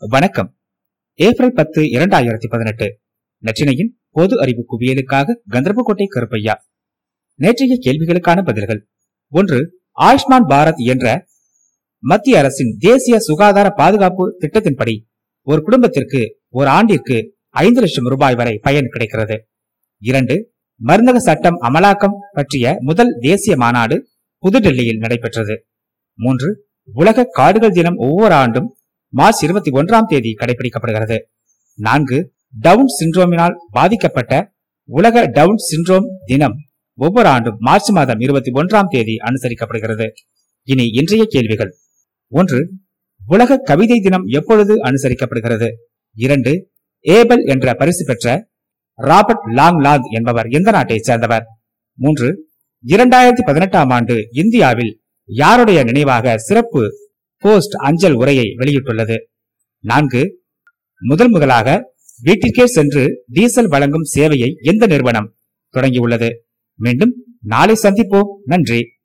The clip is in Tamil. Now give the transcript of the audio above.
வணக்கம். ஏப்ரல் பத்து இரண்டாயிரத்தி பதினெட்டு. நச்சினையின் பொது அறிவு குவியலுக்காக கந்தர்போட்டை கருப்பையா. நேற்றைய கேள்விகளுக்கான பதில்கள். ஒன்று ஆயுஷ்மான் பாரத் என்ற மத்திய அரசின் தேசிய சுகாதார பாதுகாப்பு திட்டத்தின்படி ஒரு குடும்பத்திற்கு ஒரு ஆண்டிற்கு ஐந்து லட்சம் ரூபாய் வரை பயன் கிடைக்கிறது. இரண்டு மருந்தக சட்டம் அமலாக்கம் பற்றிய முதல் தேசிய மாநாடு புதுடெல்லியில் நடைபெற்றது. மூன்று உலக காடுகள் தினம் ஒவ்வொரு ஆண்டும் மார்ச் இருபத்தி ஒன்றாம் தேதி கடைபிடிக்கப்படுகிறது நான்கு டவுன் சிண்ட்ரோமினால் பாதிக்கப்பட்ட உலக டவுன் சிண்ட்ரோம் தினம் ஒவ்வொரு ஆண்டும் மார்ச் மாதம் இருபத்தி ஒன்றாம் தேதி அனுசரிக்கப்படுகிறது. இனி இன்றைய கேள்விகள். ஒன்று உலக கவிதை தினம் எப்பொழுது அனுசரிக்கப்படுகிறது? இரண்டு ஏபல் என்ற பரிசு பெற்ற ராபர்ட் லாங்லாந்த் என்பவர் எந்த நாட்டை சேர்ந்தவர்? மூன்று இரண்டாயிரத்தி பதினெட்டாம் ஆண்டு இந்தியாவில் யாருடைய நினைவாக சிறப்பு போஸ்ட் அஞ்சல் உரையை வெளியிட்டுள்ளது. நான்கு முதல் முதலாக வீட்டிற்கே சென்று டீசல் வழங்கும் சேவையை எந்த நிறுவனம் தொடங்கியுள்ளது? மீண்டும் நாளை சந்திப்போம். நன்றி.